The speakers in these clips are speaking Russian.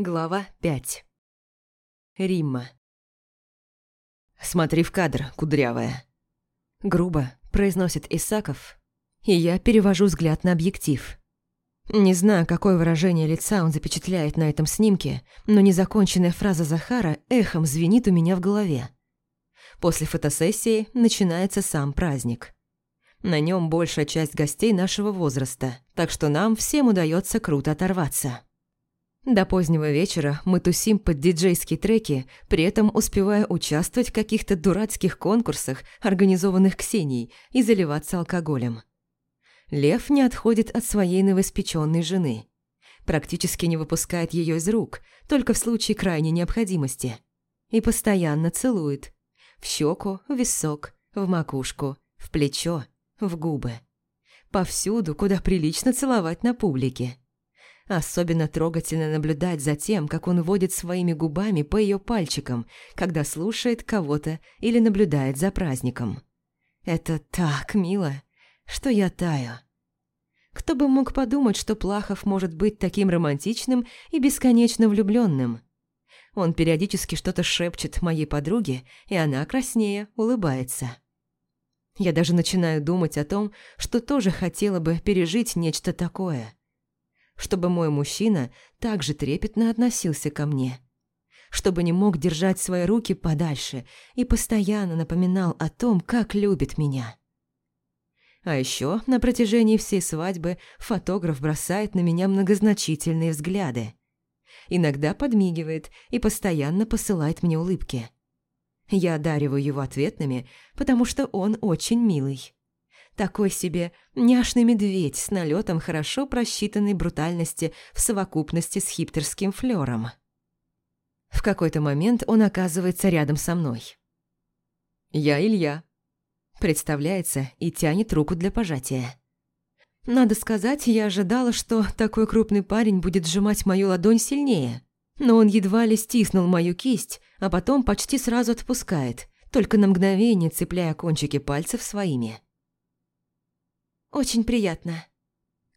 Глава 5 Римма «Смотри в кадр, кудрявая!» Грубо произносит Исаков, и я перевожу взгляд на объектив. Не знаю, какое выражение лица он запечатляет на этом снимке, но незаконченная фраза Захара эхом звенит у меня в голове. После фотосессии начинается сам праздник. На нем большая часть гостей нашего возраста, так что нам всем удается круто оторваться. До позднего вечера мы тусим под диджейские треки, при этом успевая участвовать в каких-то дурацких конкурсах, организованных Ксенией, и заливаться алкоголем. Лев не отходит от своей новоспеченной жены. Практически не выпускает ее из рук, только в случае крайней необходимости. И постоянно целует. В щеку, в висок, в макушку, в плечо, в губы. Повсюду, куда прилично целовать на публике. Особенно трогательно наблюдать за тем, как он водит своими губами по ее пальчикам, когда слушает кого-то или наблюдает за праздником. Это так мило, что я таю. Кто бы мог подумать, что Плахов может быть таким романтичным и бесконечно влюбленным? Он периодически что-то шепчет моей подруге, и она, краснея, улыбается. Я даже начинаю думать о том, что тоже хотела бы пережить нечто такое – чтобы мой мужчина также трепетно относился ко мне, чтобы не мог держать свои руки подальше и постоянно напоминал о том, как любит меня. А еще на протяжении всей свадьбы фотограф бросает на меня многозначительные взгляды. Иногда подмигивает и постоянно посылает мне улыбки. Я одариваю его ответными, потому что он очень милый. Такой себе няшный медведь с налетом хорошо просчитанной брутальности в совокупности с хиптерским флером. В какой-то момент он оказывается рядом со мной. «Я Илья», представляется и тянет руку для пожатия. Надо сказать, я ожидала, что такой крупный парень будет сжимать мою ладонь сильнее, но он едва ли стиснул мою кисть, а потом почти сразу отпускает, только на мгновение цепляя кончики пальцев своими. «Очень приятно.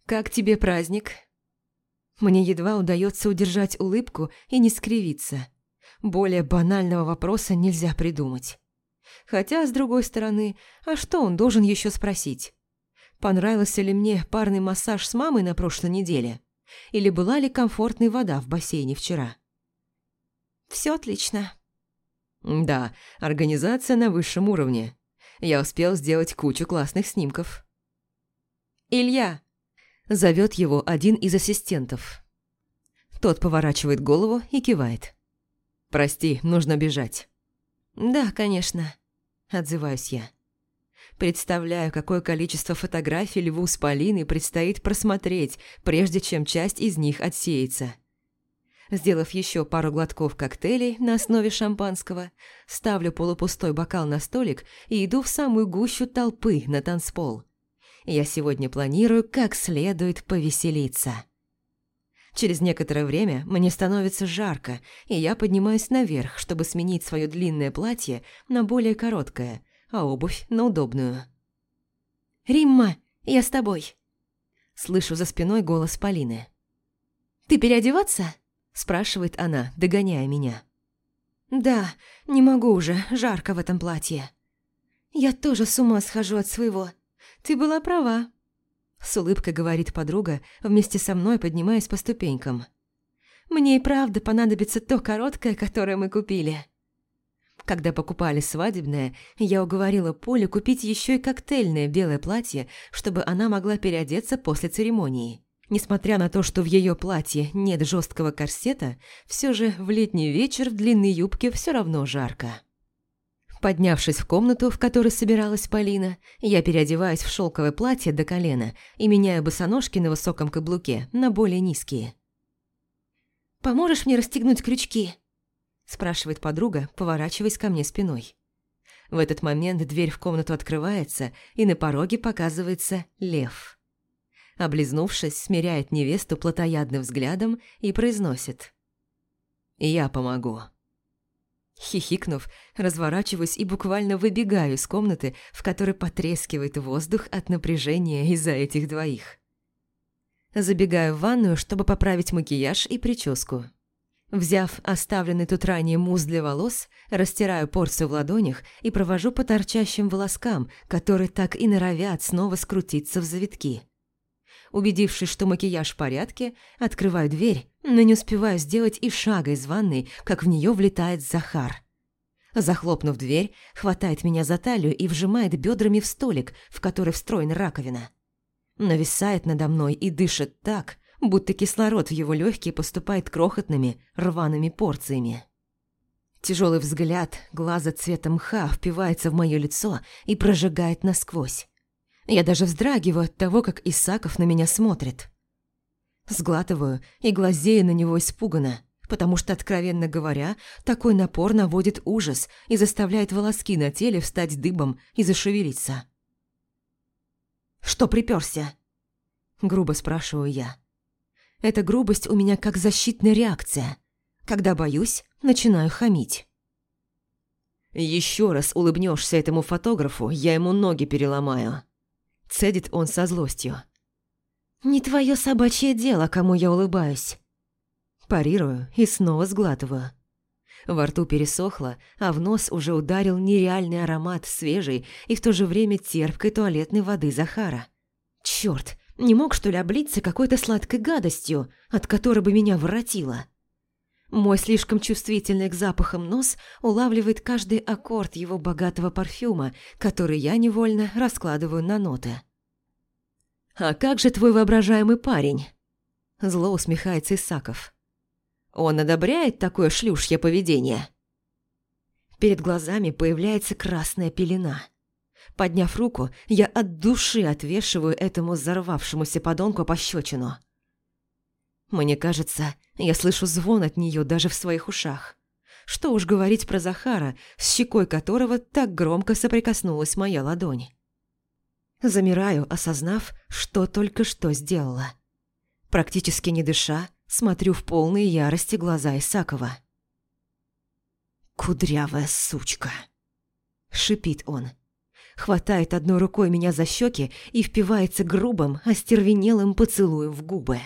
Как тебе праздник?» Мне едва удается удержать улыбку и не скривиться. Более банального вопроса нельзя придумать. Хотя, с другой стороны, а что он должен еще спросить? Понравился ли мне парный массаж с мамой на прошлой неделе? Или была ли комфортная вода в бассейне вчера? Все отлично. Да, организация на высшем уровне. Я успел сделать кучу классных снимков. «Илья!» – зовет его один из ассистентов. Тот поворачивает голову и кивает. «Прости, нужно бежать». «Да, конечно», – отзываюсь я. Представляю, какое количество фотографий Льву с Полиной предстоит просмотреть, прежде чем часть из них отсеется. Сделав еще пару глотков коктейлей на основе шампанского, ставлю полупустой бокал на столик и иду в самую гущу толпы на танцпол – я сегодня планирую как следует повеселиться. Через некоторое время мне становится жарко, и я поднимаюсь наверх, чтобы сменить свое длинное платье на более короткое, а обувь на удобную. «Римма, я с тобой!» Слышу за спиной голос Полины. «Ты переодеваться?» – спрашивает она, догоняя меня. «Да, не могу уже, жарко в этом платье. Я тоже с ума схожу от своего. «Ты была права», – с улыбкой говорит подруга, вместе со мной поднимаясь по ступенькам. «Мне и правда понадобится то короткое, которое мы купили». Когда покупали свадебное, я уговорила Поле купить еще и коктейльное белое платье, чтобы она могла переодеться после церемонии. Несмотря на то, что в ее платье нет жесткого корсета, все же в летний вечер в длинной юбке все равно жарко. Поднявшись в комнату, в которой собиралась Полина, я переодеваюсь в шелковое платье до колена и меняю босоножки на высоком каблуке на более низкие. «Поможешь мне расстегнуть крючки?» – спрашивает подруга, поворачиваясь ко мне спиной. В этот момент дверь в комнату открывается, и на пороге показывается лев. Облизнувшись, смиряет невесту плотоядным взглядом и произносит «Я помогу». Хихикнув, разворачиваюсь и буквально выбегаю из комнаты, в которой потрескивает воздух от напряжения из-за этих двоих. Забегаю в ванную, чтобы поправить макияж и прическу. Взяв оставленный тут ранее мусс для волос, растираю порцию в ладонях и провожу по торчащим волоскам, которые так и норовят снова скрутиться в завитки. Убедившись, что макияж в порядке, открываю дверь, но не успеваю сделать и шага из ванной, как в нее влетает Захар. Захлопнув дверь, хватает меня за талию и вжимает бедрами в столик, в который встроена раковина. Нависает надо мной и дышит так, будто кислород в его легкие поступает крохотными, рваными порциями. Тяжелый взгляд глаза цвета мха впивается в мое лицо и прожигает насквозь. Я даже вздрагиваю от того, как Исаков на меня смотрит. Сглатываю и глазею на него испуганно, потому что, откровенно говоря, такой напор наводит ужас и заставляет волоски на теле встать дыбом и зашевелиться. «Что припёрся?» Грубо спрашиваю я. Эта грубость у меня как защитная реакция. Когда боюсь, начинаю хамить. Еще раз улыбнешься этому фотографу, я ему ноги переломаю. Цедит он со злостью. Не твое собачье дело, кому я улыбаюсь. Парирую и снова сглатываю. Во рту пересохло, а в нос уже ударил нереальный аромат свежей и в то же время терпкой туалетной воды Захара. Черт, не мог, что ли, облиться какой-то сладкой гадостью, от которой бы меня воротило? Мой слишком чувствительный к запахам нос улавливает каждый аккорд его богатого парфюма, который я невольно раскладываю на ноты. «А как же твой воображаемый парень?» Зло усмехается Исаков. «Он одобряет такое шлюшье поведение?» Перед глазами появляется красная пелена. Подняв руку, я от души отвешиваю этому взорвавшемуся подонку пощечину. Мне кажется, я слышу звон от нее даже в своих ушах. Что уж говорить про Захара, с щекой которого так громко соприкоснулась моя ладонь. Замираю, осознав, что только что сделала. Практически не дыша, смотрю в полные ярости глаза Исакова. «Кудрявая сучка!» – шипит он хватает одной рукой меня за щеки и впивается грубым, остервенелым поцелуем в губы.